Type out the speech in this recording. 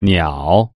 鸟。